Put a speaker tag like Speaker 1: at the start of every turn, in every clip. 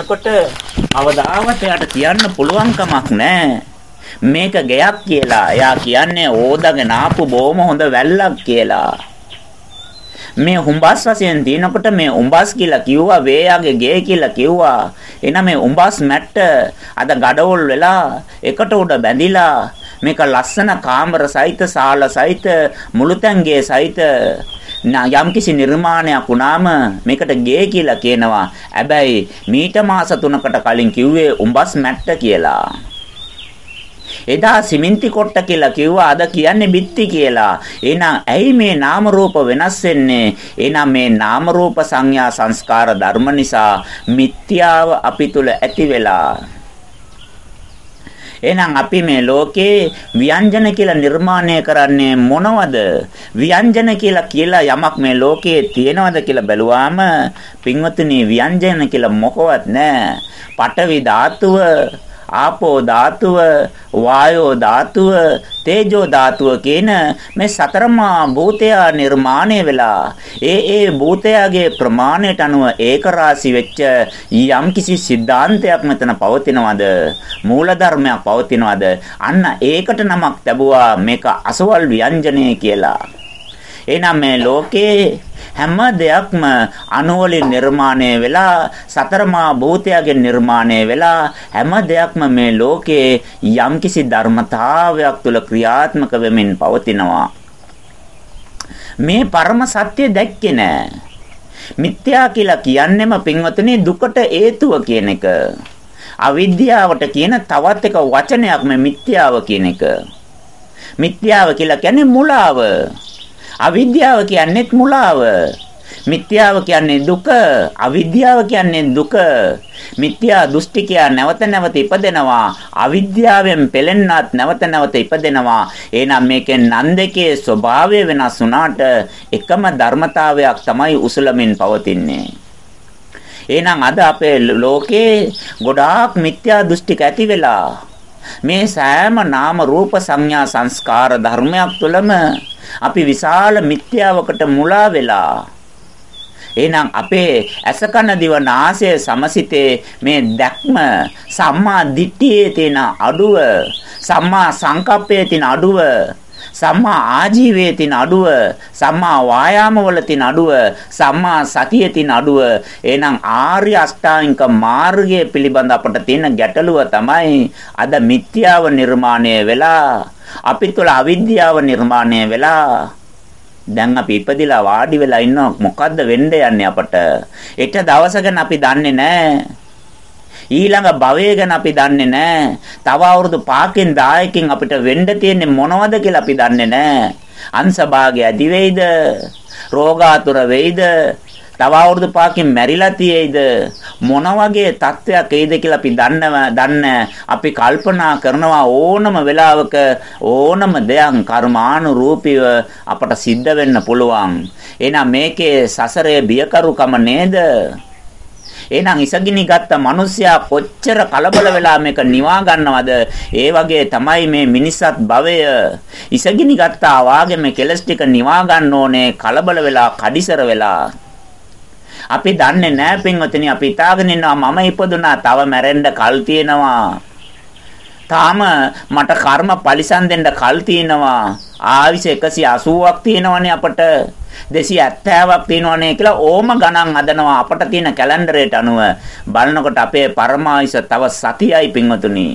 Speaker 1: එතකොට අවදාවත් එයාට කියන්න පුළුවන් කමක් නැහැ. මේක ගයක් කියලා. එයා කියන්නේ ඕදගෙන ආපු බොහොම හොඳ වැල්ලක් කියලා. මේ හුඹස් වශයෙන් දිනකොට මේ උඹස් කියලා කිව්වා වේයාගේ ගේ කියලා කිව්වා එහෙනම් මේ උඹස් මැට්ට අද ගඩොල් වෙලා එකට උඩ බැඳිලා මේක ලස්සන කාමර සහිත සාල සහිත මුළුතැන්ගේ සහිත යම්කිසි නිර්මාණයක් වුණාම මේකට ගේ කියලා කියනවා. හැබැයි මීට මාස 3කට කලින් කිව්වේ උඹස් මැට්ට කියලා. එදා සිමෙන්ති කොට්ට කියලා කිව්වා අද කියන්නේ බිත්ති කියලා. එහෙනම් ඇයි මේ නාම රූප වෙනස් වෙන්නේ? එහෙනම් මේ නාම රූප සංඥා සංස්කාර ධර්ම නිසා මිත්‍යාව අපි තුල ඇති වෙලා එහෙනම් අපි මේ ලෝකේ ව්‍යංජන කියලා නිර්මාණය කරන්නේ මොනවද? ව්‍යංජන කියලා කියලා යමක් මේ ලෝකේ තියෙනවද කියලා බැලුවාම පින්වතුනි ව්‍යංජන කියලා මොකවත් නැහැ. පඨවි ධාතුව ආපෝ ධාතුව, වායෝ ධාතුව, තේජෝ ධාතුව කියන මේ සතරමා භූතය නිර්මාණය වෙලා ඒ ඒ භූතයාගේ ප්‍රමාණයට අනුව ඒක රාශි වෙච්ච යම්කිසි સિદ્ધාන්තයක් මෙතන පවතිනවද? මූලධර්මයක් පවතිනවද? අන්න ඒකට නමක් ලැබුවා මේක අසවල් ව්‍යංජනය කියලා. එහෙනම් මේ ලෝකේ හැම දෙයක්ම අණු වලින් නිර්මාණය වෙලා සතරමා භූතයගෙන් නිර්මාණය වෙලා හැම දෙයක්ම මේ ලෝකයේ යම්කිසි ධර්මතාවයක් තුල ක්‍රියාත්මක වෙමින් පවතිනවා. මේ පරම සත්‍ය දැක්කේ නෑ. මිත්‍යා කියලා කියන්නෙම පින්වතුනි දුකට හේතුව කියන එක. අවිද්‍යාවට කියන තවත් එක වචනයක් මේ මිත්‍යාව කියන එක. මිත්‍යාව කියලා කියන්නේ මුලාව. අවිද්‍යාව කියන්නේත් මුලාව. මිත්‍යාව කියන්නේ දුක, අවිද්‍යාව කියන්නේ දුක. මිත්‍යා දෘෂ්ටිකයා නැවත නැවත ඉපදෙනවා. අවිද්‍යාවෙන් පෙළෙන්නත් නැවත නැවත ඉපදෙනවා. එහෙනම් මේකෙන් නන්දකේ ස්වභාවය වෙනස් වුණාට එකම ධර්මතාවයක් තමයි උසලමින් පවතින්නේ. එහෙනම් අද අපේ ලෝකේ ගොඩාක් මිත්‍යා දෘෂ්ටික ඇති වෙලා මේ සෑම නාම රූප සංඥා සංස්කාර ධර්මයක් තුළම අපි විශාල මිත්‍යාවකට මුලා වෙලා එහෙනම් අපේ අසකන දිව නාසය සමසිතේ මේ දැක්ම සම්මා දිට්ඨියේ තියෙන අඩුව සම්මා සංකප්පයේ තියෙන අඩුව සම්මා ආජීවයේ තියෙන අඩුව සම්මා වායාමවල තියෙන අඩුව සම්මා සතියේ තියෙන අඩුව එහෙනම් ආර්ය අෂ්ටාංගික මාර්ගය පිළිබඳ අපට තියෙන ගැටලුව තමයි අද මිත්‍යාව නිර්මාණය වෙලා අපි තුළ අවිද්‍යාව නිර්මාණය වෙලා දැන් අපි ඉපදිලා වාඩි වෙලා ඉන්න මොකද්ද වෙන්න යන්නේ අපට? එක දවසක අපි දන්නේ නැහැ. ඊළඟ භවය ගැන අපි දන්නේ නැහැ. තව අවුරුදු 5කින් 10කින් අපිට වෙන්න තියෙන්නේ මොනවද කියලා අපි දන්නේ නැහැ. අංශභාගය ඇති වෙයිද? රෝගාතුර වෙයිද? තව අවුරුදු 5කින් මැරිලා තියෙයිද මොන වගේ තත්ත්වයක් එයිද කියලා අපි දන්නව දන්න අපි කල්පනා කරනවා ඕනම වෙලාවක ඕනම දෙයක් කර්මානුරූපීව අපට සිද්ධ වෙන්න පුළුවන් එහෙනම් මේකේ සසරේ බියකරුකම නේද එහෙනම් ඉසගිනි ගත්ත මිනිසයා කොච්චර කලබල වෙලා මේක නිවා ගන්නවද? ඒ වගේ තමයි මේ මිනිස්සත් භවය. ඉසගිනි ගත්තා වාගේ මේ කෙලස් ටික නිවා ගන්න ඕනේ කලබල වෙලා කඩිසර වෙලා. අපි දන්නේ නැහැ පින්වතුනි අපි හිතාගෙන ඉන්නවා මම ඉපදුනා තව මැරෙන්න කල් තියෙනවා. තාම මට කර්ම පරිසම් දෙන්න කල් තියෙනවා. ආවිස 180ක් තියෙනවනේ අපට. 270ක් තියෙනවනේ කියලා ඕම ගණන් හදනවා අපට තියෙන කැලෙන්ඩරයට අනුව. බලනකොට අපේ පරමායස තව සතියයි පින්වතුනි.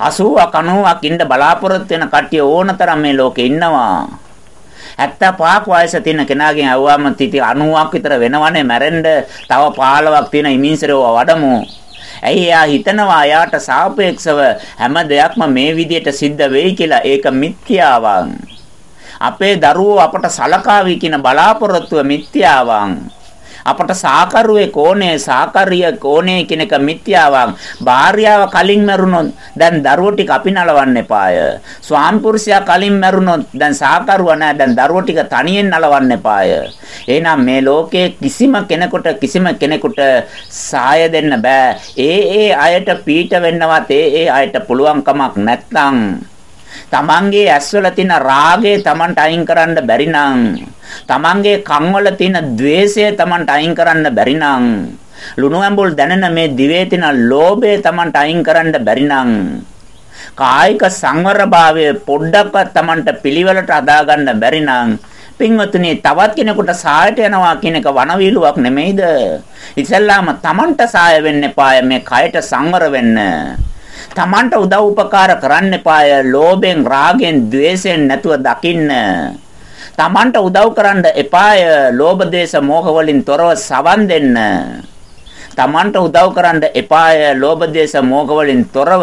Speaker 1: 80ක් 90ක් ඉන්න බලාපොරොත්තු වෙන කට්ටිය ඕනතරම් මේ ලෝකේ ඉන්නවා. 75ක් වයස තියෙන කෙනාගෙන් අහුවාම තිති 90ක් විතර වෙනවනේ මැරෙන්න. තව 15ක් තියෙන ඉමින්සරව වඩමු. ඇයි එයා හිතනවා එයාට සාපේක්ෂව හැම දෙයක්ම මේ විදියට සිද්ධ වෙයි කියලා? ඒක මිත්‍යාවක්. අපේ දරුවෝ අපට සලකාවි කියන බලාපොරොත්තුව මිත්‍යාවක්. අපට සාකරුවේ කෝණේ සාකරිය කෝණේ කියන එක මිත්‍යාවක්. භාර්යාව කලින් මැරුණොත් දැන් දරුවෝ ටික අපි නලවන්න එපාය. ස්වාමිපුරුෂයා කලින් මැරුණොත් දැන් සාකරුව නැහැ. දැන් දරුවෝ ටික තනියෙන් නලවන්න එපාය. එහෙනම් මේ ලෝකයේ කිසිම කෙනෙකුට කිසිම කෙනෙකුට සාය දෙන්න බෑ. ඒ ඒ අයට පීඩ වෙන්නවත් ඒ ඒ අයට පුළුවන් කමක් නැත්නම් තමන්ගේ ඇස්වල තියෙන රාගය තමන්ට අයින් කරන්න බැරි නම් තමන්ගේ කන්වල තියෙන द्वේෂය තමන්ට අයින් කරන්න බැරි නම් ලුණු ඇඹුල් දැනෙන මේ දිවේ තියෙන ලෝභය Tamanට අයින් කරන්න බැරි නම් කායික සංවරභාවය පොඩ්ඩක්වත් Tamanට පිළිවෙලට අදා ගන්න බැරි නම් පින්වතුනි තවත් කෙනෙකුට සායට යනවා කියන එක වනවිලුවක් නෙමෙයිද? ඉතින්ලාම Tamanට සාය වෙන්න එපාය මේ කයට සංවර වෙන්න. Tamanට උදව් උපකාර කරන්න එපාය ලෝභයෙන් රාගෙන් ద్వේෂයෙන් නැතුව දකින්න. Tamanට උදව් කරන්න එපාය ලෝභ දේශ මොහ වලින් තොරව සවන් දෙන්න. Tamanට උදව් කරන්න එපාය ලෝභ දේශ මොහ වලින් තොරව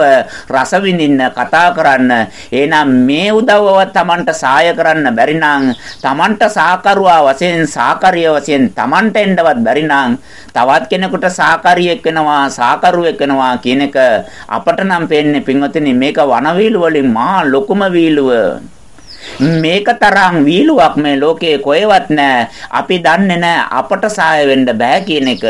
Speaker 1: රස විඳින්න කතා කරන්න එහෙනම් මේ උදව්වවත් Tamanට සාය කරන්න බැරි නම් Tamanට සාකරුවා වශයෙන් සාකරිය වශයෙන් Tamanට එන්නවත් බැරි නම් තවත් කෙනෙකුට සාකරියෙක් වෙනවා සාකරුවෙක් වෙනවා කියන එක අපට නම් පේන්නේ පින්වතුනි මේක වනවීලු වලින් මහා ලොකුම වීලුව මේක තරම් වීලුවක් මේ ලෝකේ කොහෙවත් නැහැ. අපි දන්නේ නැහැ අපට සහාය වෙන්න බෑ කියන එක.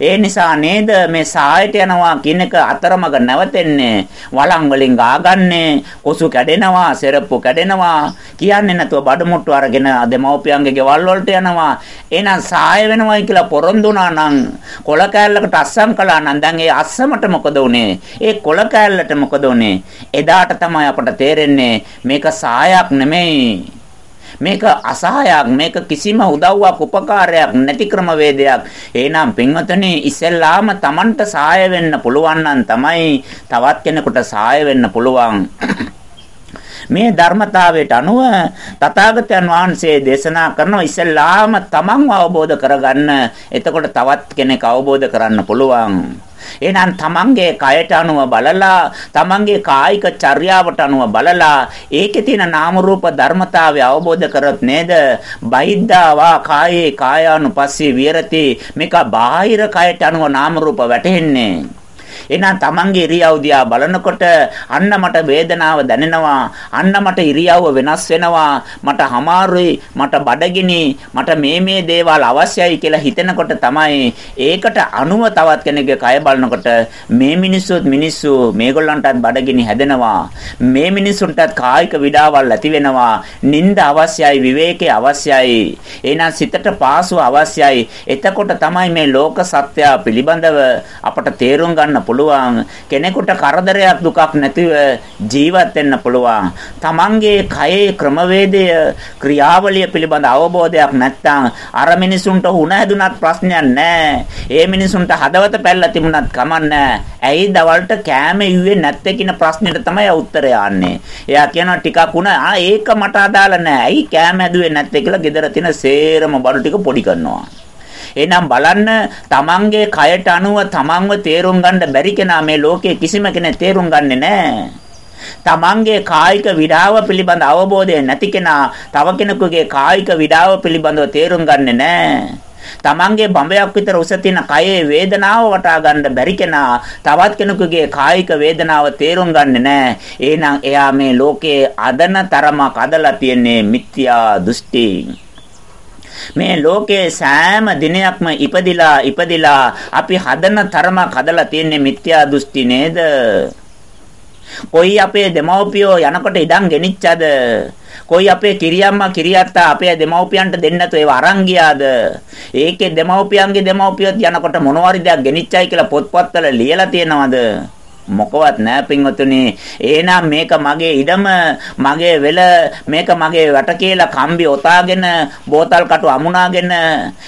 Speaker 1: ඒ නිසා නේද මේ සායට යනවා කියන එක අතරමඟ නැවතෙන්නේ වළං වලින් ගාගන්නේ කොසු කැඩෙනවා සෙරප්පු කැඩෙනවා කියන්නේ නැතුව බඩමුට්ටු අරගෙන දෙමව්පියන්ගේ ගෙවල් වලට යනවා. එහෙනම් සාය වෙනවයි කියලා පොරොන්දුනා නම් කොල කෑල්ලකට අස්සම් කළා නම් දැන් ඒ අස්සමට මොකද උනේ ඒ කොල කෑල්ලට මොකද උනේ එදාට තමයි අපට තේරෙන්නේ මේක සායක් නෙමෙයි. මේක අසහායක් මේක කිසිම උදව්වක් උපකාරයක් නැති ක්‍රමවේදයක්. එහෙනම් පින්වතුනි ඉස්සෙල්ලාම Tamanට සහාය වෙන්න පුළුවන් නම් තමයි තවත් කෙනෙකුට සහාය වෙන්න පුළුවන්. මේ ධර්මතාවයට අනුව තථාගතයන් වහන්සේ දේශනා කරන ඉස්සෙල්ලාම තමන්ව අවබෝධ කරගන්න එතකොට තවත් කෙනෙක් අවබෝධ කරන්න පුළුවන්. එහෙනම් තමන්ගේ කයට අනුව බලලා තමන්ගේ කායික චර්යාවට අනුව බලලා ඒකේ තියෙන නාම රූප ධර්මතාවය අවබෝධ කරොත් නේද? බයිද්දාවා කායේ කායානුපස්සී විරති මේක බාහිර කයට අනුව නාම රූප වැටෙන්නේ එහෙනම් තමන්ගේ ඉරියව් දිහා බලනකොට අන්න මට වේදනාව දැනෙනවා. අන්න මට ඉරියව්ව වෙනස් වෙනවා. මට හමාරුයි, මට බඩගිනි, මට මේ මේ දේවල් අවශ්‍යයි කියලා හිතෙනකොට තමයි ඒකට අනුව තවත් කෙනෙක්ගේ කය බලනකොට මේ මිනිස්සුත් මිනිස්සු මේගොල්ලන්ටත් බඩගිනි හැදෙනවා. මේ මිනිසුන්ටත් කායික විඩාවල් ඇති වෙනවා. නිନ୍ଦ අවශ්‍යයි, විවේකේ අවශ්‍යයි. එහෙනම් සිතට පාසුව අවශ්‍යයි. එතකොට තමයි මේ ලෝක සත්‍ය පිළිබඳව අපට තේරුම් ගන්න පුළුවන්. කෙනෙකුට කරදරයක් දුකක් නැතිව ජීවත් වෙන්න පුළුවන්. තමන්ගේ කයේ ක්‍රමවේදය ක්‍රියාවලිය පිළිබඳ අවබෝධයක් නැත්නම් අර මිනිසුන්ට උණ හැදුනත් ප්‍රශ්නයක් නැහැ. ඒ මිනිසුන්ට හදවත පැල්ලා තිබුණත් කමන්නේ ඇයි දවල්ට කෑම ඉුවේ නැත්තේ කියන ප්‍රශ්නෙට තමයි උත්තරය ආන්නේ එයා කියනවා ටිකක් උණ ආ ඒක මට අදාළ නැහැ. ඇයි කෑම හැදුවේ නැත්තේ? කියලා ගෙදර තියෙන සේරම බඩු ටික පොඩි කරනවා. එහෙනම් බලන්න තමන්ගේ කයට අනුව තමන්ව තේරුම් ගන්න බැරි කෙනා මේ ලෝකේ කිසිම කෙනෙක් තේරුම් ගන්නෙ නැහැ. තමන්ගේ කායික විඩාව පිළිබඳ අවබෝධය නැති කෙනා තව කෙනෙකුගේ කායික විඩාව පිළිබඳව තේරුම් ගන්නෙ නැහැ. තමන්ගේ බඹයක් විතර උස තියෙන කයේ වේදනාව වටා ගන්න බැරි කෙනා තවත් කෙනෙකුගේ කායික වේදනාව තේරුම් ගන්නෙ නැහැ. එහෙනම් එයා මේ ලෝකයේ අදන තරමක් අදලා තියන්නේ මිත්‍යා දෘෂ්ටි. මේ ලෝකයේ සෑම දිනයක්ම ඉපදිලා ඉපදිලා අපි හදන තරමක් හදලා තියෙන්නේ මිත්‍යා දෘෂ්ටි නේද? කොයි අපේ දෙමව්පියෝ යනකොට ඉඩම් ගෙනිච්චද? කොයි අපේ කිරියම්මා කිරියත්තා අපේ දෙමව්පියන්ට දෙන්නතු ඒව අරන් ගියාද? ඒකේ දෙමව්පියන්ගේ දෙමව්පියොත් යනකොට මොනවාරි දෙයක් ගෙනිච්චයි කියලා පොත්පත්වල ලියලා තියෙනවද? මොකවත් නෑ පින්වතුනි. එහෙනම් මේක මගේ ඉඩම, මගේ වෙල, මේක මගේ වට කියලා කම්බි ඔතාගෙන, බෝතල් කටු අමුණාගෙන,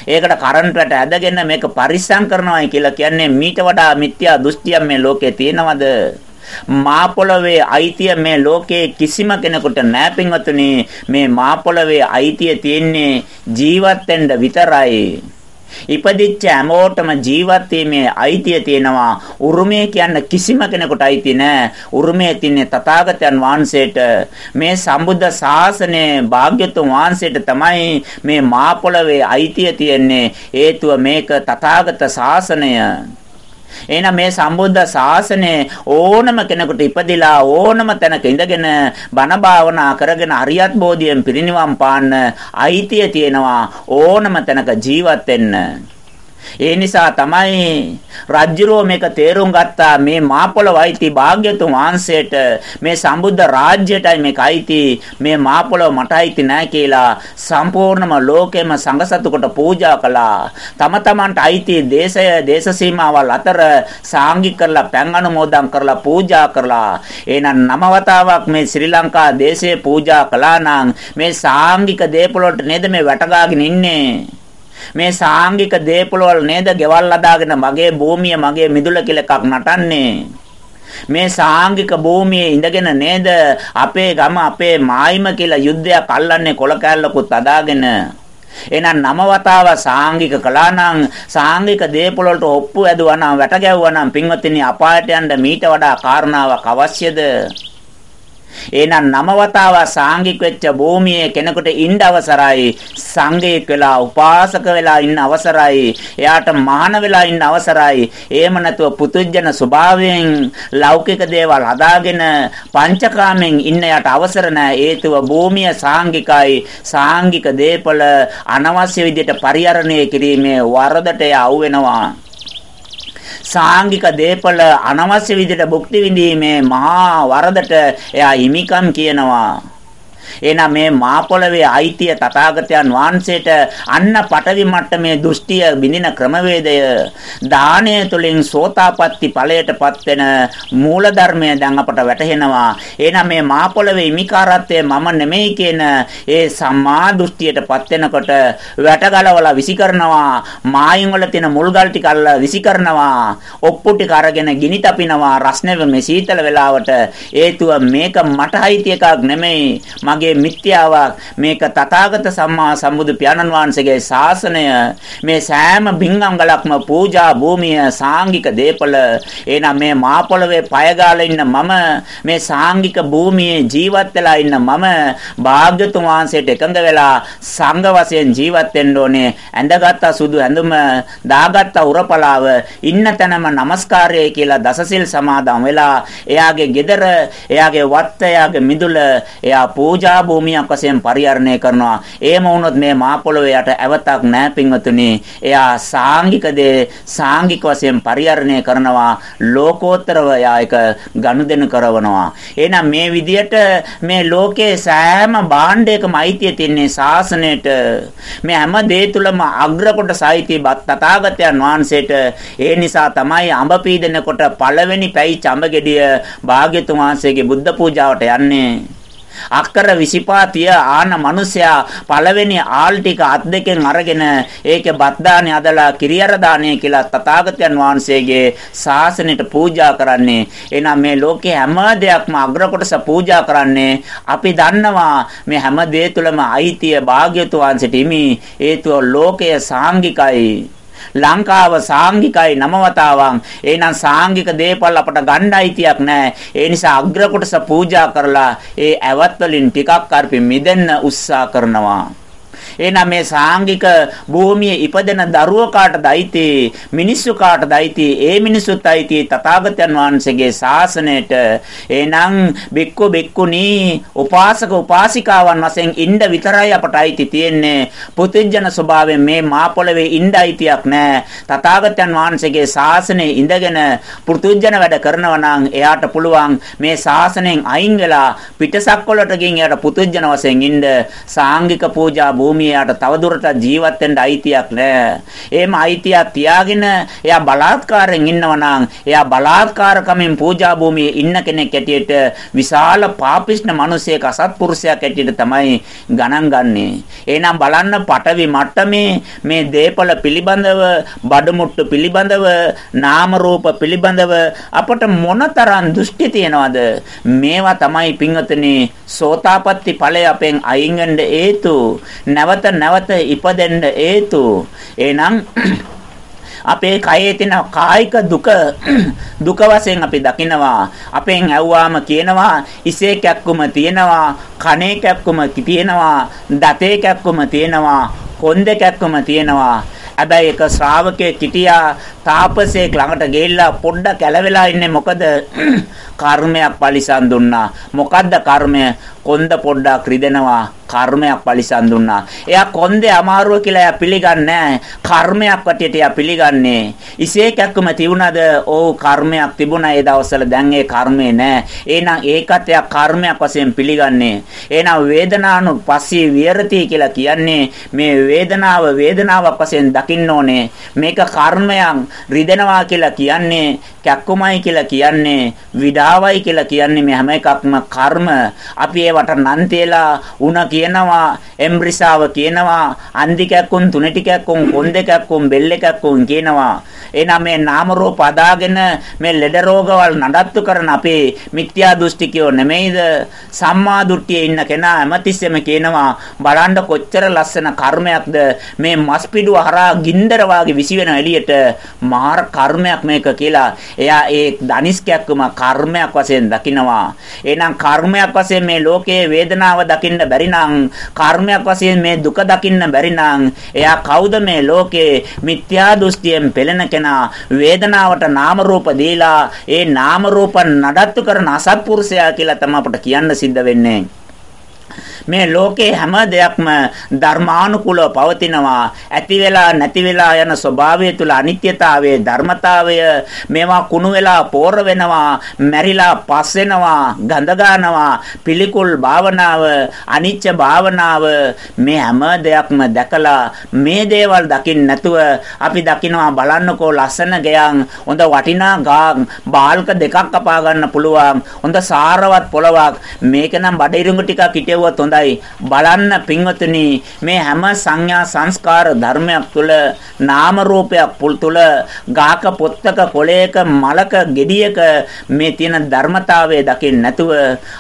Speaker 1: ඒකට කරන්ට් වැට ඇදගෙන මේක පරිස්සම් කරනවායි කියලා කියන්නේ මීට වඩා මිත්‍යා දෘෂ්ටියක් මේ ලෝකේ තියෙනවද? මා පොළවේ අයිතිය මේ ලෝකේ කිසිම කෙනෙකුට නෑ පින්වතුනි. මේ මා පොළවේ අයිතිය තියෙන්නේ ජීවත් වෙන්න විතරයි. ඉපදිච්ච හැමෝටම ජීවත් වීමේ අයිතිය තියෙනවා. උරුමය කියන්න කිසිම කෙනෙකුට අයිති නෑ. උරුමය තින්නේ තථාගතයන් වහන්සේට. මේ සම්බුද්ධ ශාසනයේ භාග්‍යතුන් වහන්සේට තමයි මේ මා පොළවේ අයිතිය තියෙන්නේ. හේතුව මේක තථාගත ශාසනය. එහෙනම් මේ සම්බුද්ධ ශාසනය ඕනම කෙනෙකුට ඉපදිලා ඕනම තැනක ඉඳගෙන බණ භාවනා කරගෙන අරියත් බෝධියෙන් පිරිනිවන් පාන්න අයිතිය තියෙනවා ඕනම තැනක ජීවත් වෙන්න. ඒ නිසා තමයි රජ්ජුරුව මේක තේරුම් ගත්තා. මේ මාපොළව අයිති භාග්‍යතුන් වහන්සේට මේ සම්බුද්ධ රාජ්‍යයටයි මේක අයිති. මේ මාපොළව මට අයිති නෑ කියලා සම්පූර්ණම ලෝකෙම සංඝසතුකට පූජා කළා. තම තමන්ට අයිති දේශය දේශ සීමාවල් අතර සාංගික කරලා පැන් අනුමෝදන් කරලා පූජා කරලා. එහෙනම් නමවතාවක් මේ ශ්‍රී ලංකා දේශයේ පූජා කළා නම් මේ සාංගික දේපොළට නේද මේ වැටගාගෙන ඉන්නේ? මේ සාංගික දේපොළවල් නේද ගෙවල් අදාගෙන මගේ භූමිය මගේ මිදුල කියලා එකක් නටන්නේ? මේ සාංගික භූමියේ ඉඳගෙන නේද අපේ ගම අපේ මායිම කියලා යුද්ධයක් අල්ලන්නේ කොල කැල්ලකුත් අදාගෙන? එහෙනම් නම වතාව සාංගික කළා නම් සාංගික දේපොළ වලට ඔප්පු ඇදුවා නම් වැට ගැව්වා නම් පින්වත්නි අපායට යන්න මීට වඩා කාරණාවක් අවශ්‍යද? එහෙනම් නමවතාව සාංගික වෙච්ච භූමියේ කෙනෙකුට ඉන්න අවසරයි සංඝයෙක් වෙලා උපාසක වෙලා ඉන්න අවසරයි එයාට මහාන වෙලා ඉන්න අවසරයි. එහෙම නැතුව පුතුජන ස්වභාවයෙන් ලෞකික දේවල් හදාගෙන පංචකාමෙන් ඉන්න යට අවසර නැහැ. හේතුව භූමිය සාංගිකයි. සාංගික දේපල අනවශ්‍ය විදිහට පරිහරණය කිරීමේ වරදට යව වෙනවා. සාංගික දේපල අනවශ්‍ය විදිහට භුක්ති විඳීමේ මහා වරදට එයා හිමිකම් කියනවා. එහෙනම් මේ මා පොළවේ අයිතිය තථාගතයන් වහන්සේට අන්න පටවි මට්ටමේ දෘෂ්ටිය බිඳින ක්‍රමවේදය දානය තුළින් සෝතාපට්ටි ඵලයටපත් වෙන මූල ධර්මය දැන් අපට වැටහෙනවා. එහෙනම් මේ මා පොළවේ ඉමිකාරත්වය මම නෙමෙයි කියන ඒ සම්මා දෘෂ්ටියටපත් වෙනකොට වැටගලවලා විසි කරනවා. මායින් වල තියෙන මුල්ගල් ටික අල්ල විසි කරනවා. ඔප්පු ටික අරගෙන ගිනි තපිනවා. රස්නේ මේ සීතල වෙලාවට හේතුව මේක මට අයිති එකක් නෙමෙයි. මගේ මිත්‍යාවක්. මේක තථාගත සම්මා සම්බුදු පියාණන් වහන්සේගේ ශාසනය මේ සෑම බින්ගංගලක්ම පූජා භූමිය සාංගික දේපල එනම් මේ මා පොළවේ පය ඉන්න මම මේ සාංගික භූමියේ ජීවත් වෙලා ඉන්න මම භාග්‍යතුන් වහන්සේට එකඟ වෙලා සංඝ වශයෙන් ජීවත් වෙන්න ඕනේ. ඇඳගත්ත සුදු ඇඳුම දාගත්ත උරපලාව ඉන්න තැනම নমස්කාරය කියලා දසසිල් සමාදන් වෙලා එයාගේ gedara එයාගේ වත්ත එයාගේ මිදුල එයා පූජා පූජා භූමියක් වශයෙන් පරිහරණය කරනවා. එහෙම වුණොත් මේ මා පොළොවේ යට ඇවතක් නැහැ පින්වතුනි. එයා සාංගික දේ සාංගික වශයෙන් පරිහරණය කරනවා. ලෝකෝත්තරව එයා එක ගනුදෙනු කරනවා. එහෙනම් මේ විදියට මේ ලෝකේ සෑම භාණ්ඩයකම අයිතිය තින්නේ ශාසනයට. මේ හැම දේ තුලම අග්‍ර කොට සාහිත්‍ය තථාගතයන් වහන්සේට ඒ නිසා තමයි අඹ පීදනකොට පළවෙනි පැයි චඹ ගෙඩිය භාග්‍යතුන් වහන්සේගේ බුද්ධ පූජාවට යන්නේ. අක්කර 25 තිය ආන මිනිසයා පළවෙනි ආල් ටික අත් දෙකෙන් අරගෙන ඒකේ බත් දානේ අදලා කිරියර දානේ කියලා තථාගතයන් වහන්සේගේ ශාසනයට පූජා කරන්නේ. එහෙනම් මේ ලෝකේ හැම දෙයක්ම අග්‍ර කොටස පූජා කරන්නේ අපි දන්නවා මේ හැම දේ තුළම අයිතිය භාග්‍යතුන් වහන්සේට හිමි හේතුව ලෝකය සාංගිකයි ලංකාව සාංගිකයි නමවතාවන්. එහෙනම් සාංගික දේපල් අපට ගන්න අයිතියක් නැහැ. ඒ නිසා අග්‍ර කොටස පූජා කරලා ඒ ඇවත් වලින් ටිකක් අර්පි මිදෙන්න උත්සාහ කරනවා. එහෙනම් මේ සාංගික භූමියේ ඉපදෙන දරුව කාටද අයිති? මිනිස්සු කාටද අයිති? ඒ මිනිසුත් අයිති තථාගතයන් වහන්සේගේ ශාසනයට. එහෙනම් බික්කු බික්කුනි උපාසක උපාසිකාවන් වශයෙන් ඉන්න විතරයි අපට අයිති තියෙන්නේ. පුතිජන ස්වභාවයෙන් මේ මා පොළවේ ඉන්න අයිතියක් නැහැ තථාගතයන් වහන්සේගේ ශාසනයේ ඉඳගෙන පුතුජන වැඩ කරනවා නම් එයාට පුළුවන් මේ ශාසනයෙන් අයින් වෙලා පිටසක් වලට ගින් එයාට පුතුජන වශයෙන් ඉන්න. සාංගික පූජා භූමිය භූමියට තවදුරටත් ජීවත් වෙන්න අයිතියක් නැහැ. එහෙම අයිතියක් තියාගෙන එයා බලාත්කාරයෙන් ඉන්නවා නම් එයා බලාත්කාරකමින් පූජා භූමියේ ඉන්න කෙනෙක් ඇටියට විශාල පාපිෂ්ණ මිනිසෙක් අසත්පුරුෂයෙක් ඇටියට තමයි ගණන් ගන්නෙ. එහෙනම් බලන්න පටවි මට්ටමේ මේ දේපල පිළිබඳව බඩමුට්ටු පිළිබඳව නාම රූප පිළිබඳව අපට මොනතරම් දෘෂ්ටි තියනවද මේවා තමයි පින්වතුනි සෝතාපට්ටි ඵලය අපෙන් අයින් වෙන්න හේතු නැව නැවත නැවත ඉපදෙන්න හේතු. එහෙනම් අපේ කයේ තියෙන කායික දුක දුක වශයෙන් අපි දකිනවා. අපෙන් ඇව්වාම කියනවා ඉසේ කැක්කුම තියෙනවා කනේ කැක්කුම තියෙනවා දතේ කැක්කුම තියෙනවා කොන්දේ කැක්කුම තියෙනවා. හැබැයි එක ශ්‍රාවකයෙක් හිටියා තාපසයෙක් ළඟට ගිහිල්ලා පොඩ්ඩක් ඇලවෙලා ඉන්නේ මොකද? කර්මයක් පරිසම් දුන්නා. මොකද්ද කර්මය? කොන්ද පොඩ්ඩක් රිදෙනවා කර්මයක් පරිසම් දුන්නා. එයා කොන්දේ අමාරුව කියලා එයා පිළිගන්නේ කර්මයක් වටියට එයා පිළිගන්නේ. ඉසේ කැක්කම තිබුණාද? ඔව් කර්මයක් තිබුණා ඒ දවස්වල. දැන් ඒ කර්මේ නැහැ. එහෙනම් ඒකත් එයා කර්මයක් වශයෙන් පිළිගන්නේ. එහෙනම් වේදනානු පස්සී විරති කියලා කියන්නේ මේ වේදනාව වේදනාවක් වශයෙන් දකින්න ඕනේ. මේක කර්මයක් රිදෙනවා කියලා කියන්නේ කැක්කුමයි කියලා කියන්නේ විඩාවයි කියලා කියන්නේ මේ හැම එකක්ම කර්ම. අපි ඒවට නන්තියලා උණ කියනවා එම්බ්‍රිසාව කියනවා අන්දි කැක්කුන් තුනටි කැක්කුන් කොන් දෙකක්කුන් බෙල්ල කැක්කුන් කියනවා. එහෙනම් මේ නාම රූප අදාගෙන මේ ලෙඩ රෝගවල් නඩත්තු කරන අපේ මිත්‍යා දෘෂ්ටිකයෝ නෙමෙයිද? සම්මා දෘෂ්ටියේ ඉන්න කෙනා හැමතිස්සෙම කියනවා බලන්න කොච්චර ලස්සන කර්මයක්ද? මේ මස්පිඩුව හරහා ගින්දර වාගේ විසිවෙන එළියට මාර කර්මයක් මේක කියලා. එයා ඒ දනිස්කයක්ම කර්මයක් වශයෙන් දකිනවා. එහෙනම් කර්මයක් වශයෙන් මේ ලෝකයේ වේදනාව දකින්න බැරි නම් කර්මයක් වශයෙන් මේ දුක දකින්න බැරි නම් එයා කවුද මේ ලෝකේ? මිත්‍යා දෘෂ්ටියෙන් පෙළෙන කෙනා වේදනාවට නාම රූප දීලා ඒ නාම රූප නඩත්තු කරන අසත්පුරුෂයා කියලා තමයි අපට කියන්න සිද්ධ වෙන්නේ. මේ ලෝකේ හැම දෙයක්ම ධර්මානුකූලව පවතිනවා. ඇති වෙලා නැති වෙලා යන ස්වභාවය තුල අනිත්‍යතාවයේ ධර්මතාවය මේවා කුණු වෙලා පෝර වෙනවා, මැරිලා පස් වෙනවා, ගඳ ගන්නවා, පිළිකුල් භාවනාව, අනිච්ච භාවනාව මේ හැම දෙයක්ම දැකලා මේ දේවල් දකින්න නැතුව අපි දකිනවා බලන්නකෝ ලස්සන ගයන් හොඳ වටිනා ගාක් බාල්ක දෙකක් කපා ගන්න පුළුවන් හොඳ සාරවත් පොලවක් මේක නම් බඩ ඉරුඟු ටිකක් හිටෙව්වොත් හොඳ හොඳයි. බලන්න පින්වතුනි මේ හැම සංඥා සංස්කාර ධර්මයක් තුළ නාම රූපයක් පුල් තුළ ගාක පොත්තක කොළයක මලක ගෙඩියක මේ තියෙන ධර්මතාවය දකින්න නැතුව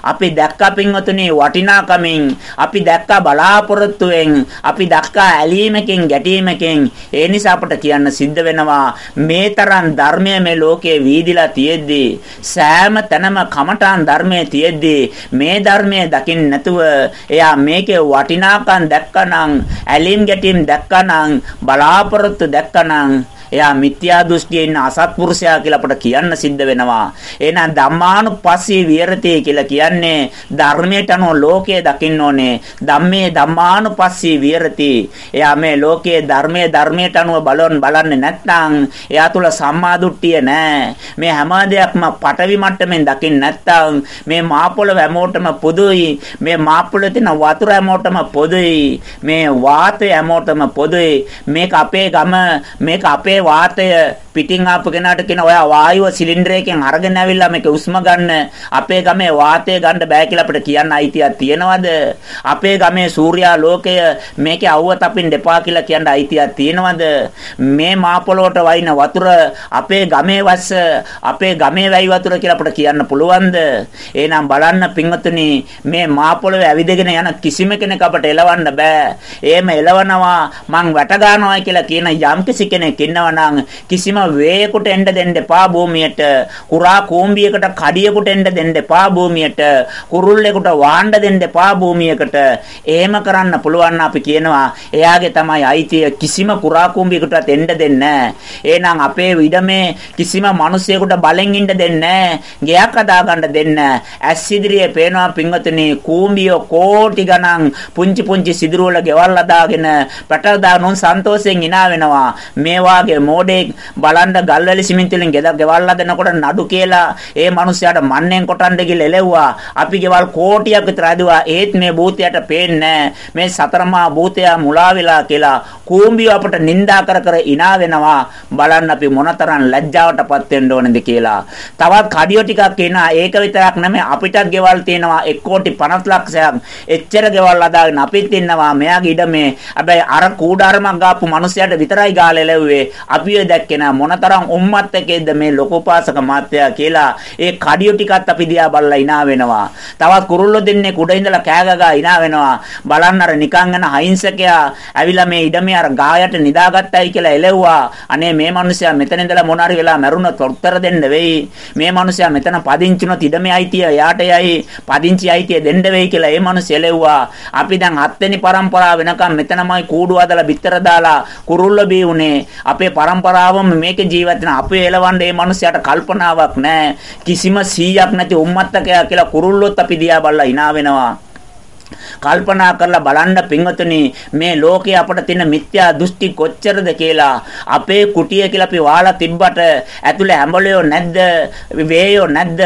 Speaker 1: අපි දැක්කා පින්වතුනි වටිනාකමින් අපි දැක්කා බලාපොරොත්තුවෙන් අපි දැක්කා ඇලීමකින් ගැටීමකින්. ඒ නිසා අපට කියන්න සිද්ධ වෙනවා මේ තරම් ධර්මය මේ ලෝකේ වීදිලා තියෙද්දි සෑම තැනම කමඨාන් ධර්මයේ තියෙද්දි මේ ධර්මයේ දකින්න නැතුව එයා මේකේ වටිනාකම් දැක්කනම් ඇලීම් ගැටීම් දැක්කනම් බලාපොරොත්තු දැක්කනම් එයා මිත්‍යා දෘෂ්ටියේ ඉන්න අසත්පුරුෂයා කියලා අපට කියන්න සිද්ධ වෙනවා. එහෙනම් ධම්මානුපස්සී විහෙරති කියලා කියන්නේ ධර්මයට අනුව ලෝකය දකින්න ඕනේ. ධම්මේ ධම්මානුපස්සී විහෙරති. එයා මේ ලෝකයේ ධර්මයේ ධර්මයට අනුව බලන බලන්නේ නැත්නම් එයා තුල සම්මා දෘෂ්ටිය නැහැ. මේ හැම දෙයක්ම පටවි මට්ටමින් දකින්න නැත්නම් මේ මාපොළ හැමෝටම පොදුයි. මේ මාපොළ තියෙන වතුර හැමෝටම පොදුයි. මේ වාතය හැමෝටම පොදුයි. මේක අපේ ගම මේක අපේ වාතය පිටින් ආපු කෙනාට කියන ඔයා වායුව සිලින්ඩරයකින් අරගෙන ඇවිල්ලා මේක උස්ම ගන්න අපේ ගමේ වාතය ගන්න බෑ කියලා අපිට කියන්න අයිතියක් තියනවද? අපේ ගමේ සූර්යා ලෝකය මේකේ අවුව තපින් දෙපා කියලා කියන්න අයිතියක් තියනවද? මේ මා පොළොවට වයින් වතුර අපේ ගමේ වස්ස අපේ ගමේ වැයි වතුර කියලා අපිට කියන්න පුළුවන්ද? එහෙනම් බලන්න පින්වතුනි මේ මා පොළොවේ ඇවිදගෙන යන කිසිම කෙනෙක් අපට එලවන්න බෑ. එහෙම එලවනවා මං වැට ගන්නවා කියලා කියන යම් කෙනෙක් ඉන්නවා නම් කිසිම වේයකට එන්න දෙන්න එපා භූමියට. කුරා කෝම්බියකට කඩියකට එන්න දෙන්න එපා භූමියට. කුරුල්ලෙකුට වාණ්ඩ දෙන්න එපා භූමියකට. එහෙම කරන්න පුළුවන් අපි කියනවා එයාගේ තමයි අයිතිය කිසිම කුරා කෝම්බියකටවත් එන්න දෙන්නේ එහෙනම් අපේ ඉඩමේ කිසිම මිනිසෙකුට බලෙන් ඉන්න දෙන්නේ ගෙයක් හදාගන්න දෙන්න. ඇස් ඉදිරියේ පේනවා පින්වතුනි කෝම්බිය කෝටි ගණන් පුංචි පුංචි සිදුරු වල ගෙවල් හදාගෙන පැටල දානුන් සන්තෝෂයෙන් ඉනා වෙනවා. මේ වාගේ මෝඩෙක් බලන්න ගල්වැලි සිමෙන්ති වලින් ගෙදර ගෙවල් හදනකොට නඩු කියලා ඒ මිනිස්යාට මන්නෙන් කොටන්න ගිහලා එලෙව්වා. අපි ගෙවල් කෝටියක් විතර හදුවා. ඒත් මේ භූතයට පේන්නේ මේ සතරමා භූතයා මුලා වෙලා කියලා කූඹිය අපට නිඳා කර කර ඉනා වෙනවා. බලන්න අපි මොනතරම් ලැජ්ජාවටපත් වෙන්න ඕනේද කියලා. තවත් කඩියෝ ටිකක් එනවා. ඒක විතරක් නෙමෙයි අපිටත් ගෙවල් තියෙනවා 1 කෝටි 50 ලක්ෂයක්. එච්චර ගෙවල් හදාගෙන අපිත් ඉන්නවා. මෙයාගේ ඉඩමේ. හැබැයි අර කූඩාරමක් ගාපු මිනිසයාට විතරයි ගාලේ ලැබුවේ. අපිව දැක්කේ නෑ මොනතරම් උම්මත් එකේද මේ ලොකුපාසක මාත්‍යා කියලා ඒ කඩිය ටිකත් අපි දිහා බලලා ඉනා වෙනවා. තවත් කුරුල්ලෝ දෙන්නේ කුඩ ඉඳලා කෑගගා ඉනා වෙනවා. බලන්න අර නිකන් යන අහිංසකයා ඇවිල්ලා මේ ඉඩමේ අර ගායට නිදාගත්තයි කියලා එලෙව්වා. අනේ මේ මිනිස්සයා මෙතන ඉඳලා මොන හරි වෙලා මැරුණොත් උත්තර දෙන්න වෙයි. මේ මිනිස්සයා මෙතන පදිංචිනොත් ඉඩමේ අයිතිය යාට යයි. පදිංචි අයිතිය දෙන්න වෙයි කියලා ඒ මිනිස්සු එලෙව්වා. අපි දැන් හත්වෙනි පරම්පරාව වෙනකම් මෙතනමයි කූඩු හදලා බිත්තර දාලා කුරුල්ලෝ බී උනේ. අපේ පරම්පරාවම මේ මේකේ ජීවත් වෙන අපේ එලවන්නේ මේ මිනිස්යාට කල්පනාවක් නැහැ. කිසිම 100ක් නැති උම්මත්තකයා කියලා කුරුල්ලොත් අපි දිහා බලලා hina වෙනවා. කල්පනා කරලා බලන්න පින්වතුනි මේ ලෝකේ අපට තියෙන මිත්‍යා දෘෂ්ටි කොච්චරද කියලා අපේ කුටිය කියලා අපි වාලා තිබ්බට ඇතුලේ හැඹලියෝ නැද්ද වේයෝ නැද්ද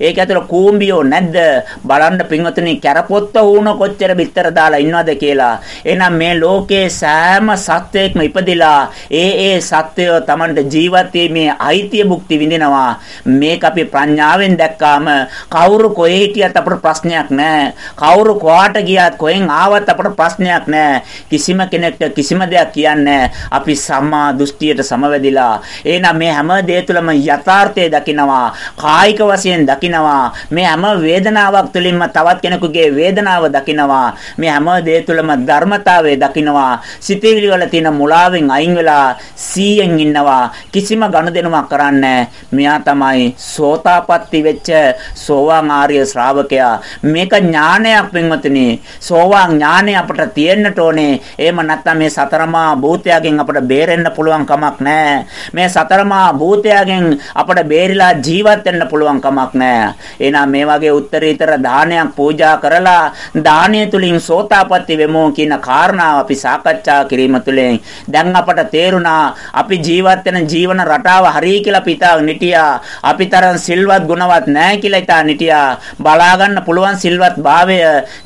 Speaker 1: ඒක ඇතුලේ කූඹියෝ නැද්ද බලන්න පින්වතුනි කැරපොත්ත වුණ කොච්චර බිත්තර දාලා ඉන්නවද කියලා. එහෙනම් මේ ලෝකේ සෑම සත්වයක්ම ඉපදිලා ඒ ඒ සත්වයෝ Tamanට ජීවත් වීමේ අයිතිය භුක්ති විඳිනවා. මේක අපි ප්‍රඥාවෙන් දැක්කාම කවුරු කොහේ හිටියත් අපට ප්‍රශ්නයක් නැහැ කවුරු කොහාට ගියත් කොහෙන් ආවත් අපට ප්‍රශ්නයක් නැහැ. කිසිම කෙනෙක්ට කිසිම දෙයක් කියන්නේ අපි සම්මා දෘෂ්ටියට සමවැදිලා. එහෙනම් මේ හැම දේ තුළම යථාර්ථය දකිනවා. කායික වශයෙන් දකිනවා. මේ හැම වේදනාවක් තුළින්ම තවත් කෙනෙකුගේ වේදනාව දකිනවා. මේ හැම දේ තුළම ධර්මතාවය දකිනවා. සිතවිලි වල තියෙන මුලාවෙන් අයින් වෙලා සීයෙන් ඉන්නවා. කිසිම ගනුදෙනුවක් කරන්නේ මෙයා තමයි සෝතාපට්ටි වෙච්ච සෝවාන් ආර්ය ශ්‍රාවකයා. මේක ඥානයක් වෙනවතනේ සෝවාන් ඥානය අපට තියෙන්නට ඕනේ. එහෙම නැත්නම් මේ සතරමා භූතයගෙන් අපට බේරෙන්න පුළුවන් කමක් නැහැ. මේ සතරමා භූතයගෙන් අපට බේරිලා ජීවත් වෙන්න පුළුවන් කමක් නැහැ. එහෙනම් මේ වගේ උත්තරීතර දානයක් පූජා කරලා දානය තුලින් සෝතාපට්ටි වෙමු කියන කාරණාව අපි සාකච්ඡා කිරීම තුළින් දැන් අපට තේරුණා අපි ජීවත් වෙන ජීවන රටාව හරි කියලා පිටාගෙන හිටියා. අපි තරම් සිල්වත් ගුණවත් නැහැ කියලා හිතාන හිටියා. බලා ගන්න පුළුවන් සිල්වත් භාවය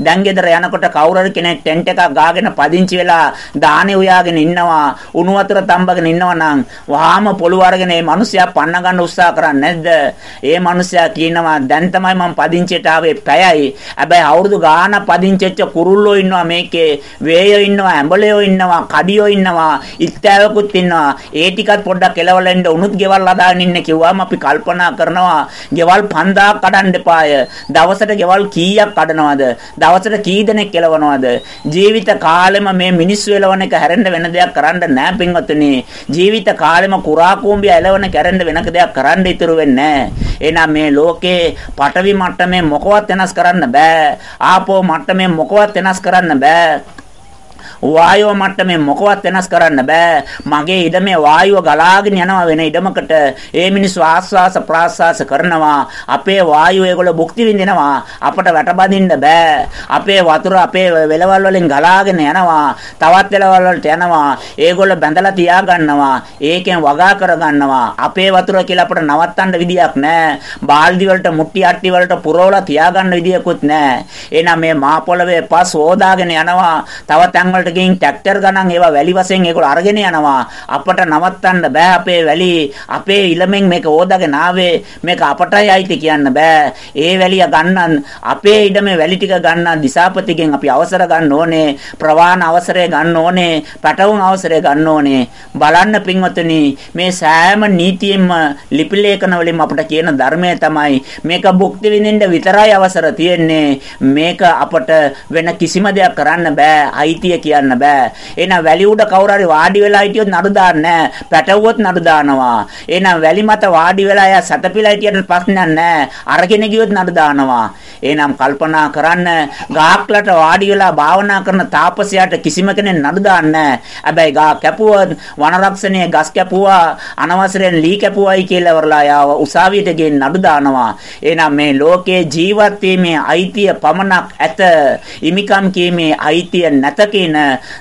Speaker 1: දැන් ගෙදර යනකොට කවුරු හරි කෙනෙක් ටෙන්ට් එකක් ගාගෙන පදිංචි වෙලා දානේ උයාගෙන ඉන්නවා උණු වතුර තම්බගෙන ඉන්නවා නම් වහාම පොළු අරගෙන මේ මිනිස්සයා පන්න ගන්න උත්සාහ කරන්නේ නැද්ද? ඒ මිනිස්සයා කියනවා දැන් තමයි මම පදිංචියට ආවේ පැයයි. හැබැයි අවුරුදු ගාන පදිංචිච්ච කුරුල්ලෝ ඉන්නවා මේකේ, වේයෝ ඉන්නවා, ඇඹලයෝ ඉන්නවා, කඩියෝ ඉන්නවා, ඉත්තෑවකුත් ඉන්නවා. ඒ ටිකත් පොඩ්ඩක් එලවලා ඉන්න උනුත් ගෙවල් හදාගෙන ඉන්න කිව්වම අපි කල්පනා කරනවා ගෙවල් 5000ක් කඩන්න එපාය. දවසට ගෙවල් කීයක් කඩනවද? දවසට කී දෙනෙක් එලවනවද? ජීවිත කාලෙම මේ මිනිස්සු එලවන එක හැරෙන්න වෙන දෙයක් කරන්න නෑ පින්වතුනි. ජීවිත කාලෙම කුරා කුඹිය එලවන කැරෙන්න වෙනක දෙයක් කරන්න ඉතුරු වෙන්නේ නෑ. එහෙනම් මේ ලෝකේ පටවි මට්ටමේ මොකවත් වෙනස් කරන්න බෑ. ආපෝ මට්ටමේ මොකවත් වෙනස් කරන්න බෑ. වායුව මට්ටමේ මොකවත් වෙනස් කරන්න බෑ. මගේ ඉඩමේ වායුව ගලාගෙන යනවා වෙන ඉඩමකට. ඒ මිනිස්සු ආස්වාස ප්‍රාස්වාස කරනවා. අපේ වායුව ඒගොල්ලෝ භුක්ති විඳිනවා. අපට වැටබදින්න බෑ. අපේ වතුර අපේ වෙලවල් වලින් ගලාගෙන යනවා. තවත් වෙලවල් වලට යනවා. ඒගොල්ලෝ බැඳලා තියා ගන්නවා. ඒකෙන් වගා කර ගන්නවා. අපේ වතුර කියලා අපට නවත්තන්න විදියක් නැහැ. බාල්දි වලට මුට්ටි අට්ටි වලට පුරවලා තියා ගන්න විදියකුත් නැහැ. එහෙනම් මේ මහ පොළවේ පස් හොදාගෙන යනවා. තව තැන් වලට ගින් ට්‍රැක්ටර් ගණන් ඒවා වැලි වශයෙන් ඒගොල්ලෝ අරගෙන යනවා. අපට නවත්තන්න බෑ අපේ වැලි. අපේ ඉලමෙන් මේක ඕදාගෙන ආවේ. මේක අපටයි අයිති කියන්න බෑ. ඒ වැලිය ගන්නන් අපේ ඉඩමේ වැලි ටික ගන්නන් දිසාපතිගෙන් අපි අවසර ගන්න ඕනේ. ප්‍රවාහන අවසරය ගන්න ඕනේ. පැටවුම් අවසරය ගන්න ඕනේ. බලන්න පින්වතුනි මේ සෑම නීතියෙම ලිපි ලේඛන වලින් අපට කියන ධර්මය තමයි මේක භුක්ති විඳින්න විතරයි අවසර තියෙන්නේ. මේක අපට වෙන කිසිම දෙයක් කරන්න බෑ. අයිතිය කියන්න බෑ. එහෙනම් වැලි උඩ කවුරු හරි වාඩි වෙලා හිටියොත් නඩු දාන්නේ නැහැ. පැටවුවොත් නඩු දානවා. එහෙනම් වැලි මත වාඩි වෙලා එයා සතපිලා හිටියට ප්‍රශ්නයක් නැහැ. අරගෙන ගියොත් නඩු දානවා. එහෙනම් කල්පනා කරන්න ගාක්ලට වාඩි වෙලා භාවනා කරන තාපසයාට කිසිම කෙනෙක් නඩු දාන්නේ හැබැයි ගා කැපුවොත් වනරක්ෂණයේ ගස් කැපුවා අනවසරයෙන් ලී කැපුවයි කියලා වරලා යාව උසාවියට ගෙන් නඩු දානවා. එහෙනම් මේ ලෝකේ ජීවත් වීමේ අයිතිය පමණක් ඇත. ඉමිකම් කීමේ අයිතිය නැත කියන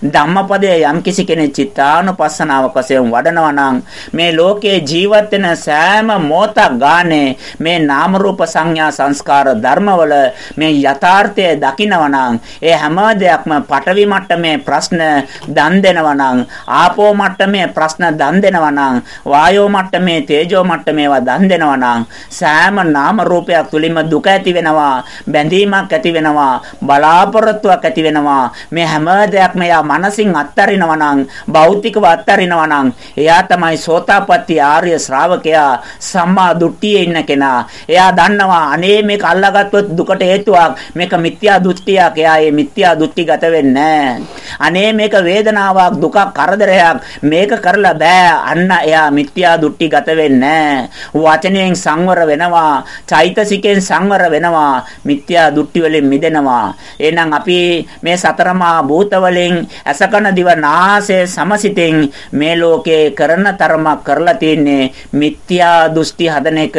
Speaker 1: ධම්මපදයේ යම්කිසි කෙනෙක් චිත්තානුපස්සනාවක් වශයෙන් වඩනවා නම් මේ ලෝකයේ ජීවත් වෙන සෑම මොහොතක් ගානේ මේ නාම රූප සංඥා සංස්කාර ධර්මවල මේ යථාර්ථය දකිනවා නම් ඒ හැම දෙයක්ම පටවි මට්ටමේ ප්‍රශ්න දන් දෙනවා නම් ආපෝ මට්ටමේ ප්‍රශ්න දන් දෙනවා නම් වායෝ මට්ටමේ තේජෝ මට්ටමේවා දන් දෙනවා නම් සෑම නාම රූපයක් තුලින්ම දුක ඇති වෙනවා බැඳීමක් ඇති වෙනවා බලාපොරොත්තුවක් ඇති වෙනවා. මේ හැම දෙයක්ම එයා මනසින් අත්හරිනවා නම් භෞතිකව අත්හරිනවා නම් එයා තමයි සෝතාපට්ටි ආර්ය ශ්‍රාවකයා සම්මා දුට්ටියේ ඉන්න කෙනා. එයා දන්නවා අනේ මේක අල්ලාගත්තොත් දුකට හේතුවක් මේක මිත්‍යා දෘෂ්ටියක්. එයා මේ මිත්‍යා දෘෂ්ටිගත වෙන්නේ අනේ මේක වේදනාවක් දුකක් කරදරයක් මේක කරලා බෑ. අන්න එයා මිත්‍යා දෘෂ්ටිගත වෙන්නේ වචනයෙන් සංවර වෙනවා. චෛතසිකෙන් සංවර වෙනවා. මිත්‍යා දෘෂ්ටි වලින් මිදෙනවා. එහෙනම් අපි මේ සතරමා භූතවල වලින් අසකන දිව නාසය සමසිතින් මේ ලෝකේ කරන තරමක් කරලා තින්නේ මිත්‍යා දෘෂ්ටි හදන එක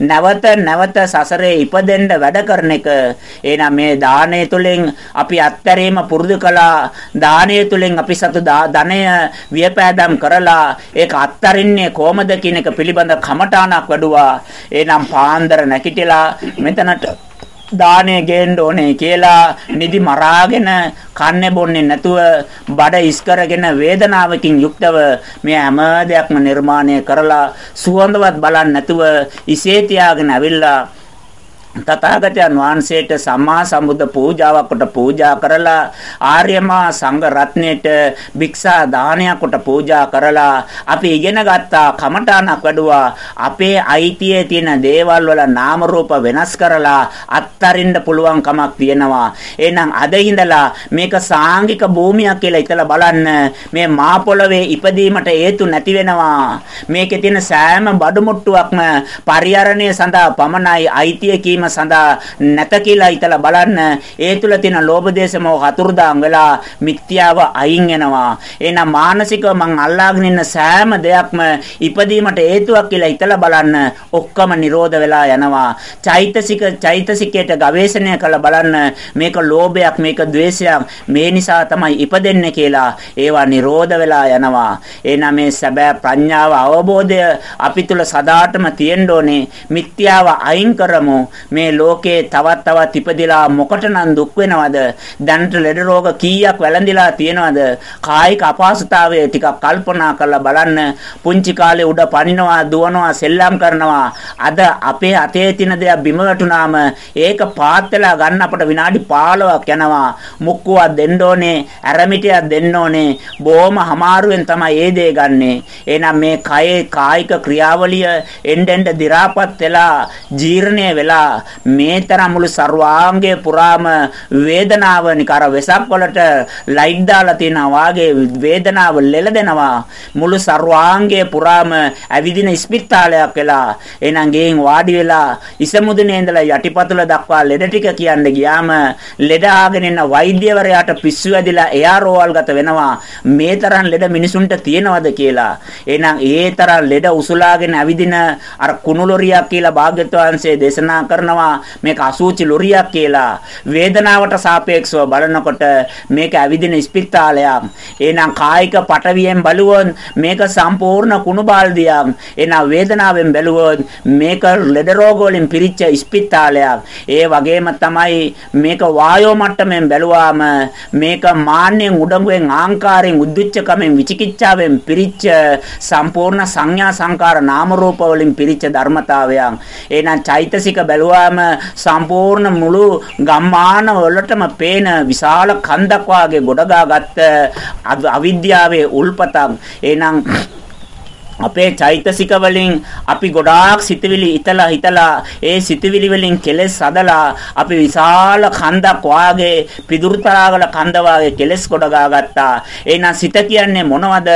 Speaker 1: නැවත නැවත සසරේ ඉපදෙන්න වැඩ කරන එක. එහෙනම් මේ දානය තුලින් අපි අත්හැරීම පුරුදු කළා. දානය තුලින් අපි සතු ධනය වියපෑදම් කරලා ඒක අත්හරින්නේ කොහමද කියන එක පිළිබඳ කමඨාණක් වැඩුවා. එහෙනම් පාන්දර නැකිටලා මෙතනට දාණය ගේන්න ඕනේ කියලා නිදි මරාගෙන කන්නේ බොන්නේ නැතුව බඩ ඉස් කරගෙන වේදනාවකින් යුක්තව මේ හැම දෙයක්ම නිර්මාණය කරලා සුවඳවත් බලන්නේ නැතුව ඉසේ තියාගෙන ඇවිල්ලා තථාගතයන් වහන්සේට සම්මා සම්බුද්ධ පූජාවක් කොට පූජා කරලා ආර්යමා සංඝ රත්නයේට භික්ෂා දානයක් කොට පූජා කරලා අපි ඉගෙන ගත්තා කමඨාණක් වැඩුවා. අපේ අයිතියේ තියෙන දේවල් වල නාම රූප වෙනස් කරලා අත්තරින්න පුළුවන් කමක් තියෙනවා. එහෙනම් අද ඉඳලා මේක සාංගික භූමියක් කියලා හිතලා බලන්න. මේ මා පොළවේ ඉපදීමට හේතු නැති වෙනවා. මේකේ තියෙන සෑම බඩු මුට්ටුවක්ම පරිහරණය සඳහා පමණයි අයිතිය කීම සඳහා නැත කියලා හිතලා බලන්න. ඒ තුල තියෙන ලෝභ දේශ මොහ හතුරුදාම් වෙලා මිත්‍යාව අයින් වෙනවා. එහෙනම් මානසිකව මං අල්ලාගෙන ඉන්න සෑම දෙයක්ම ඉපදීමට හේතුවක් කියලා හිතලා බලන්න. ඔක්කොම නිරෝධ වෙලා යනවා. චෛතසික චෛතසිකයට ගවේෂණය කරලා බලන්න. මේක ලෝභයක් මේක ද්වේෂයක්. මේ නිසා තමයි ඉපදෙන්නේ කියලා ඒවා නිරෝධ වෙලා යනවා. එහෙනම් මේ සැබෑ ප්‍රඥාව අවබෝධය අපි තුල සදාටම තියෙන්න ඕනේ. මිත්‍යාව අයින් කරමු. මේ ලෝකේ තවත් තවත් ඉපදිලා මොකටනම් දුක් වෙනවද? දැනට ලෙඩ රෝග කීයක් වැළඳිලා තියෙනවද? කායික අපහසුතාවය ටිකක් කල්පනා කරලා බලන්න. පුංචි කාලේ උඩ පනිනවා, දුවනවා, සෙල්ලම් කරනවා. අද අපේ අතේ තියෙන දේ බිම වැටුනාම ඒක පාත් වෙලා ගන්න අපට විනාඩි 15ක් යනවා. මුක්කුවක් දෙන්න ඕනේ, ඇරමිටියක් දෙන්න ඕනේ. බොහොම අමාරුවෙන් තමයි ඒ දේ ගන්නෙ. එහෙනම් මේ කයේ කායික ක්‍රියාවලිය එන්න එන්න දි รา පත් වෙලා ජීර්ණය වෙලා නිසා මේ තරම් මුළු ਸਰවාංගය පුරාම වේදනාව නිකර වෙසක් වලට ලයිට් දාලා තියෙනවා වාගේ වේදනාව ලෙලදෙනවා මුළු ਸਰවාංගය පුරාම ඇවිදින ස්පිට්තාලයක් වෙලා එහෙනම් ගෙයින් වාඩි වෙලා ඉසමුදුනේ ඉඳලා යටිපතුල දක්වා ලෙඩ ටික කියන්න ගියාම ලෙඩ ආගෙන ඉන්න වෛද්‍යවරයාට පිස්සු ඇදිලා එයා රෝවල්ගත වෙනවා මේ තරම් ලෙඩ මිනිසුන්ට තියෙනවද කියලා. එහෙනම් ඒ තරම් ලෙඩ උසුලාගෙන ඇවිදින අර කුණුලොරියක් කියලා භාග්‍යවත් වහන්සේ දේශනා කරන කරනවා හිතනවා මේක අසූචි ලොරියක් කියලා. වේදනාවට සාපේක්ෂව බලනකොට මේක ඇවිදින ස්පිරිතාලයක්. එහෙනම් කායික පටවියෙන් බලුවොත් මේක සම්පූර්ණ කුණු බාල්දියක්. එහෙනම් වේදනාවෙන් බැලුවොත් මේක ලෙඩ රෝග වලින් පිරිච්ච ස්පිරිතාලයක්. ඒ වගේම තමයි මේක වායෝ මට්ටමෙන් බැලුවාම මේක මාන්නෙන් උඩඟුවෙන් ආංකාරයෙන් උද්දුච්චකමෙන් විචිකිච්ඡාවෙන් පිරිච්ච සම්පූර්ණ සංඥා සංකාර නාම රූප වලින් පිරිච්ච ධර්මතාවයක්. එහෙනම් චෛතසික බැලුවා ගියාම සම්පූර්ණ මුළු ගම්මාන වලටම පේන විශාල කන්දක් වාගේ ගොඩගාගත්ත අවිද්‍යාවේ උල්පතක්. එහෙනම් අපේ චෛතසික වලින් අපි ගොඩාක් සිතවිලි හිතලා හිතලා ඒ සිතවිලි වලින් කෙලෙස් හදලා අපි විශාල කන්දක් වාගේ පිදුරුතරාගල කන්ද වාගේ කෙලෙස් ගොඩ ගාගත්තා. එහෙනම් සිත කියන්නේ මොනවද?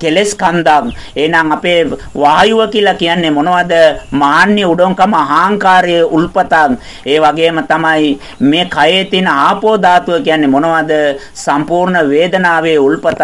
Speaker 1: කෙලෙස් කන්දක්. එහෙනම් අපේ වායුව කියලා කියන්නේ මොනවද? මාන්නේ උඩොන්කම අහංකාරයේ උල්පතක්. ඒ වගේම තමයි මේ කයේ තියෙන ආපෝ ධාතුව කියන්නේ මොනවද? සම්පූර්ණ වේදනාවේ උල්පතක්.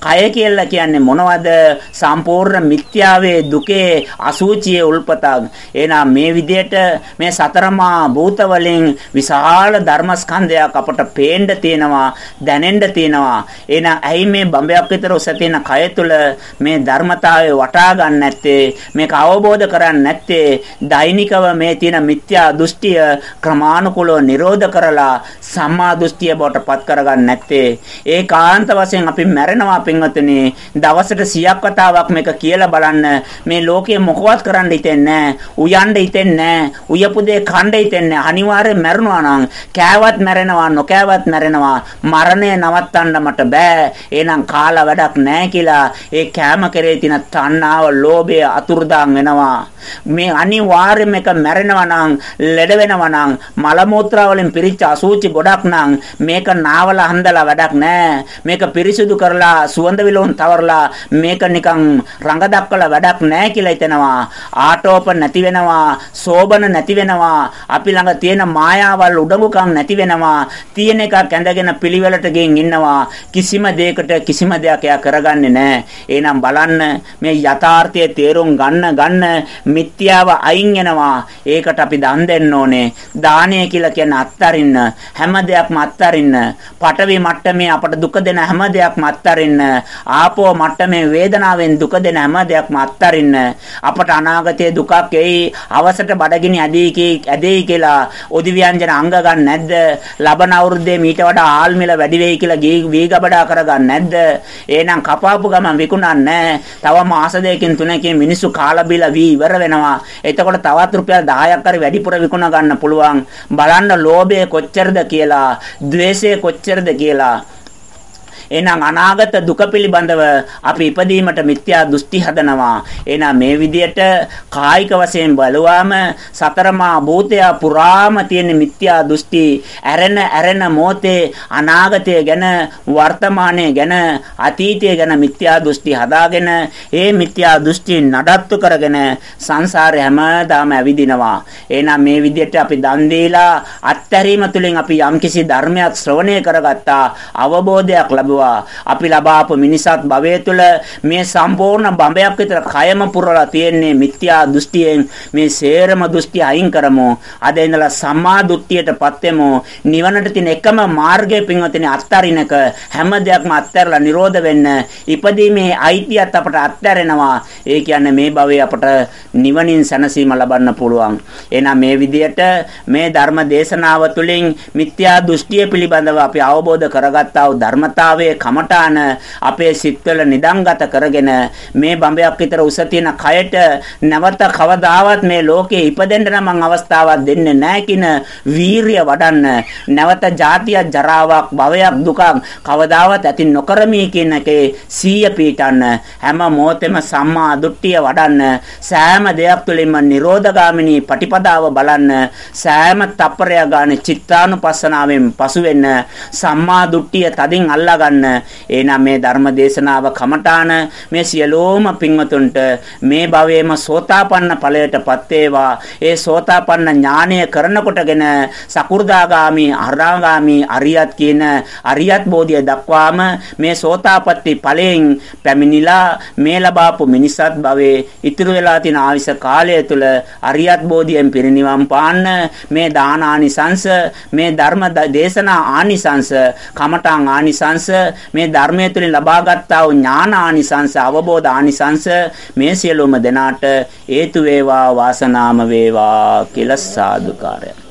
Speaker 1: කය කියලා කියන්නේ මොනවද? සම්පූර්ණ මිත්‍යාවේ දුකේ අසුචියේ උල්පතක්. එහෙනම් මේ විදිහට මේ සතරමා භූත වලින් විශාල ධර්මස්කන්ධයක් අපට පේන්න තියෙනවා, දැනෙන්න තියෙනවා. එහෙනම් ඇයි මේ බඹයක් විතර උස තියෙන කය තුල මේ ධර්මතාවය වටා ගන්න නැත්තේ? මේක අවබෝධ කරන්නේ නැත්තේ? දෛනිකව මේ තියෙන මිත්‍යා දෘෂ්ටිය ක්‍රමානුකූලව නිරෝධ කරලා සම්මා දෘෂ්ටිය බවට පත් කරගන්න නැත්තේ? ඒකාන්ත වශයෙන් අපි මැරෙනවා පින්වතුනි. දවසට 100ක් වතාවක් මේක කිය කියලා බලන්න. මේ ලෝකයේ මොකවත් කරන්න හිතෙන්නේ උයන්න හිතෙන්නේ උයපු දේ කණ්ඩ හිතෙන්නේ අනිවාර්යෙන් මැරෙනවා නම් කෑවත් මැරෙනවා නොකෑවත් මැරෙනවා. මරණය නවත්තන්න මට බෑ. එහෙනම් කාලා වැඩක් නැහැ කියලා ඒ කෑම කරේ තියෙන තණ්හාව ලෝභය අතුරුදාන් වෙනවා. මේ අනිවාර්යයෙන්ම එක මැරෙනවා නම් ලෙඩ වෙනවා නම් මල මුත්‍රා වලින් පිරිච්ච අසූචි ගොඩක් නම් මේක නාවලා හඳලා වැඩක් නැහැ. මේක පිරිසිදු කරලා සුවඳ විලවුන් තවරලා මේක නිකන් රඟ ඇඟ දක්වලා වැඩක් නැහැ කියලා හිතනවා. ආටෝප නැති වෙනවා, සෝබන නැති වෙනවා. අපි ළඟ තියෙන මායාවල් උඩඟුකම් නැති වෙනවා. තියෙන එකක් ඇඳගෙන පිළිවෙලට ගෙන් ඉන්නවා. කිසිම දෙයකට කිසිම දෙයක් එයා කරගන්නේ නැහැ. එහෙනම් බලන්න මේ යථාර්ථයේ තේරුම් ගන්න ගන්න මිත්‍යාව අයින් වෙනවා. ඒකට අපි දන් දෙන්න ඕනේ. දානය කියලා කියන්නේ අත්තරින්න. හැම දෙයක්ම අත්තරින්න. පටවි මට්ටමේ අපට දුක දෙන හැම දෙයක්ම අත්තරින්න. ආපෝ මට්ටමේ වේදනාවෙන් දුක දෙන හැම දෙයක්ම අත්තරින්න. අපට අනාගතයේ දුකක් එයි. අවසට බඩගිනි ඇදී ඇදෙයි කියලා ඔදි ව්‍යංජන අංග ගන්න නැද්ද? ලබන අවුරුද්දේ මීට වඩා ආල් මිල වැඩි වෙයි කියලා වීගබඩා කරගන්න නැද්ද? එහෙනම් කපාපු ගමන් විකුණන්නේ තව මාස දෙකකින් තුනකින් මිනිස්සු කාලා බීලා වී ඉවර වෙනවා. එතකොට තවත් රුපියල් 10ක් හරි වැඩිපුර විකුණ ගන්න පුළුවන්. බලන්න ලෝභය කොච්චරද කියලා, ద్వේෂය කොච්චරද කියලා එහෙනම් අනාගත දුක පිළිබඳව අපි ඉපදීමට මිත්‍යා දෘෂ්ටි හදනවා. එහෙනම් මේ විදියට කායික වශයෙන් බලුවාම සතරමා භූතය පුරාම තියෙන මිත්‍යා දෘෂ්ටි ඇරෙන ඇරෙන මොහොතේ අනාගතය ගැන වර්තමානය ගැන අතීතය ගැන මිත්‍යා දෘෂ්ටි හදාගෙන ඒ මිත්‍යා දෘෂ්ටි නඩත්තු කරගෙන සංසාරේ හැමදාම ඇවිදිනවා. එහෙනම් මේ විදියට අපි දන් දීලා අත්හැරීම තුළින් අපි යම්කිසි ධර්මයක් ශ්‍රවණය කරගත්තා අවබෝධයක් ලැබුවා ලැබුවා. අපි ලබාපු මිනිසත් භවය තුළ මේ සම්පූර්ණ බඹයක් විතර කයම පුරලා තියෙන්නේ මිත්‍යා දෘෂ්ටියෙන් මේ සේරම දෘෂ්ටි අයින් කරමු. අද ඉඳලා සම්මා දෘෂ්ටියටපත් වෙමු. නිවනට තියෙන එකම මාර්ගය පින්වතුනි අත්තරිනක හැම දෙයක්ම අත්හැරලා නිරෝධ වෙන්න. ඉපදීමේ අයිතියත් අපට අත්හැරෙනවා. ඒ කියන්නේ මේ භවයේ අපට නිවනින් සැනසීම ලබන්න පුළුවන්. එහෙනම් මේ විදියට මේ ධර්ම දේශනාව තුළින් මිත්‍යා දෘෂ්ටිය පිළිබඳව අපි අවබෝධ කරගත්තා වූ ධර්මතාවය ස්වභාවයේ කමඨාන අපේ සිත්වල නිදන්ගත කරගෙන මේ බඹයක් විතර උස තියෙන කයට නැවත කවදාවත් මේ ලෝකේ ඉපදෙන්න නම් මං අවස්ථාවක් දෙන්නේ නැහැ කින වීරිය වඩන්න. නැවත ජාතිය ජරාවක් භවයක් දුකක් කවදාවත් ඇති නොකරමි කියන එකේ සීය පීටන්න හැම මොහොතෙම සම්මා දුට්ඨිය වඩන්න. සෑම දෙයක් තුළින්ම නිරෝධගාමිනී පටිපදාව බලන්න. සෑම තප්පරය ගානේ චිත්තානුපස්සනාවෙන් පසු වෙන්න සම්මා දුට්ඨිය තදින් අල්ලා ගන්න. එහෙනම් මේ ධර්ම දේශනාව කමඨාන මේ සියලෝම පින්වතුන්ට මේ භවයේම සෝතාපන්න ඵලයටපත් වේවා. ඒ සෝතාපන්න ඥානය කරනකොටගෙන සකු르දාගාමි, අරාගාමි, අරියත් කියන අරියත් බෝධිය දක්වාම මේ සෝතාපට්ටි ඵලයෙන් පැමිණිලා මේ ලබාපු මිනිසත් භවයේ ඉතුරු වෙලා තියෙන ආයුෂ කාලය තුල අරියත් බෝධියෙන් පිරිනිවන් පාන්න මේ දාන ආනිසංස මේ ධර්ම දේශනා ආනිසංස කමඨාන් ආනිසංස මේ ධර්මයේ තුලින් ලබාගත්තා වූ ඥාන ආනිසංස අවබෝධ ආනිසංස මේ සියලුම දෙනාට හේතු වේවා වාසනාම වේවා කියලා සාදුකාරය